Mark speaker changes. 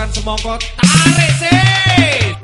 Speaker 1: bukan semongkot tarik sih.